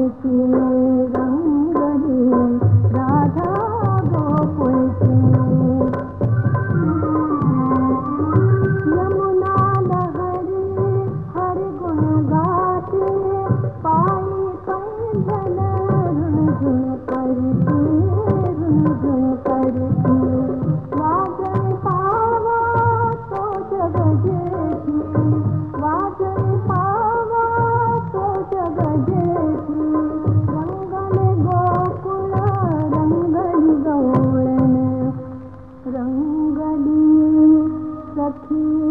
Baju. सखी